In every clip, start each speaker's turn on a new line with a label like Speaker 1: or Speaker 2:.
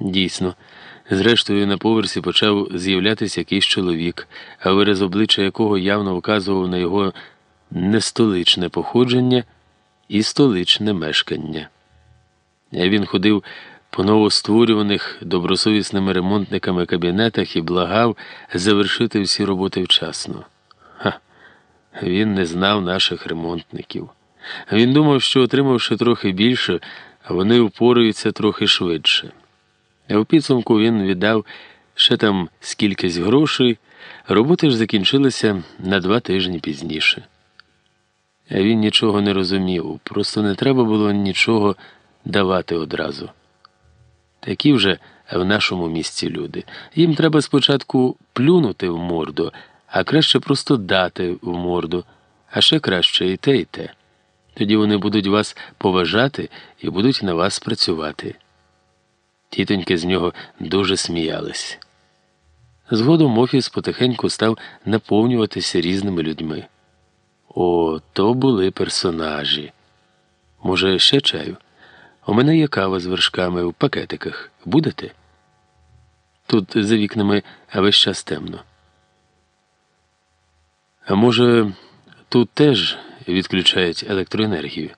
Speaker 1: Дійсно. Зрештою, на поверсі почав з'являтися якийсь чоловік, а вираз обличчя якого явно вказував на його нестоличне походження і столичне мешкання. Він ходив по новостворюваних добросовісними ремонтниками кабінетах і благав завершити всі роботи вчасно. Ха, він не знав наших ремонтників. Він думав, що, отримавши трохи більше, вони впораються трохи швидше. А в підсумку він віддав ще там скількись грошей, роботи ж закінчилися на два тижні пізніше. А він нічого не розумів, просто не треба було нічого давати одразу. Такі вже в нашому місці люди. Їм треба спочатку плюнути в морду, а краще просто дати в морду, а ще краще і те, і те. Тоді вони будуть вас поважати і будуть на вас працювати. Тітоньки з нього дуже сміялись. Згодом офіс потихеньку став наповнюватися різними людьми. О, то були персонажі. Може, ще чаю? У мене є кава з вершками в пакетиках. Будете? Тут за вікнами весь час темно. А може, тут теж відключають електроенергію?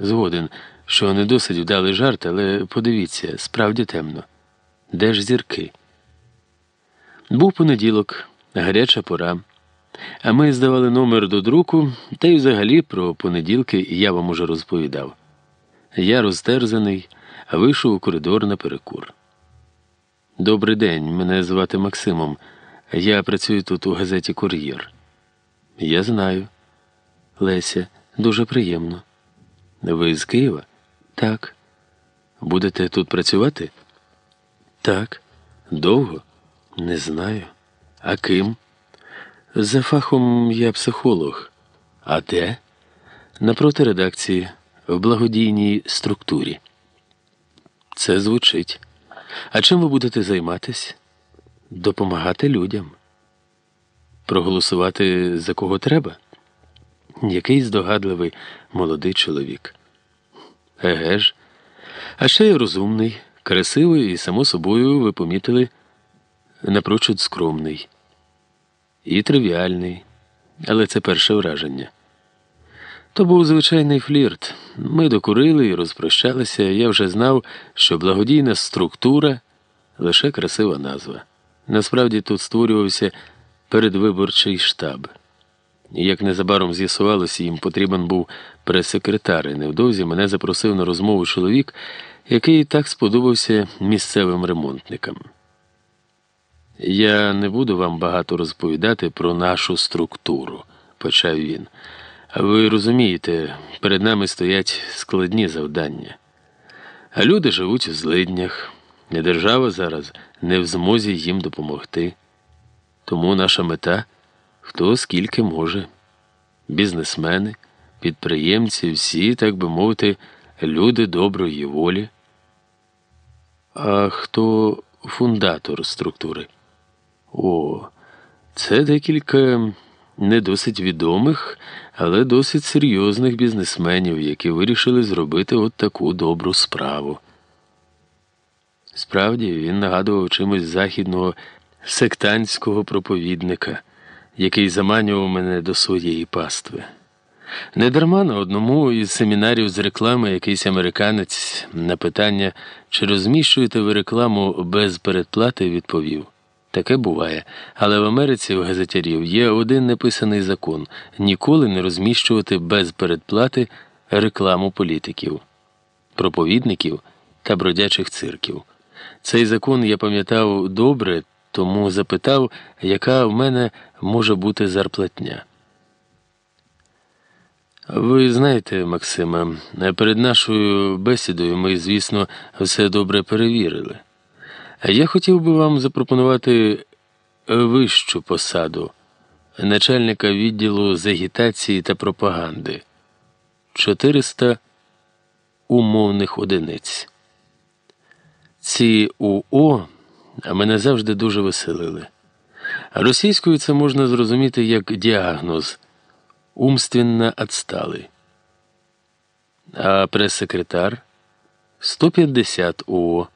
Speaker 1: Згоден, що не досить вдалий жарт, але подивіться, справді темно. Де ж зірки? Був понеділок, гаряча пора. А ми здавали номер до друку, та й взагалі про понеділки я вам уже розповідав. Я розтерзаний, вийшов у коридор на перекур. Добрий день, мене звати Максимом. Я працюю тут у газеті Кур'єр. Я знаю. Леся, дуже приємно. Ви з Києва? Так. Будете тут працювати? Так. Довго? Не знаю. А ким? За фахом я психолог. А де? Напроти редакції, в благодійній структурі. Це звучить. А чим ви будете займатись? Допомагати людям. Проголосувати за кого треба? Який здогадливий молодий чоловік. Еге ж. А ще й розумний, красивий і, само собою, ви помітили, напрочуд скромний. І тривіальний, але це перше враження. То був звичайний флірт. Ми докурили і розпрощалися. Я вже знав, що благодійна структура лише красива назва. Насправді тут створювався передвиборчий штаб. Як незабаром з'ясувалося, їм потрібен був прес-секретар, і невдовзі мене запросив на розмову чоловік, який так сподобався місцевим ремонтникам. Я не буду вам багато розповідати про нашу структуру, почав він. А ви розумієте, перед нами стоять складні завдання. А люди живуть у злиднях, і держава зараз не в змозі їм допомогти. Тому наша мета хто скільки може. Бізнесмени, підприємці, всі, так би мовити, люди доброї волі. А хто фундатор структури? О, це декілька не досить відомих, але досить серйозних бізнесменів, які вирішили зробити от таку добру справу. Справді, він нагадував чимось західного сектантського проповідника, який заманював мене до своєї пастви. Недарма на одному із семінарів з реклами якийсь американець на питання, чи розміщуєте ви рекламу без передплати, відповів. Таке буває, але в Америці у газетярів є один неписаний закон ніколи не розміщувати без передплати рекламу політиків, проповідників та бродячих цирків. Цей закон я пам'ятав добре, тому запитав, яка в мене може бути зарплатня. Ви знаєте, Максиме, перед нашою бесідою ми, звісно, все добре перевірили. Я хотів би вам запропонувати вищу посаду начальника відділу з агітації та пропаганди 400 умовних одиниць. Ці УО мене завжди дуже веселили. Російською це можна зрозуміти як діагноз умственно отсталий. А прес-секретар 150 УО.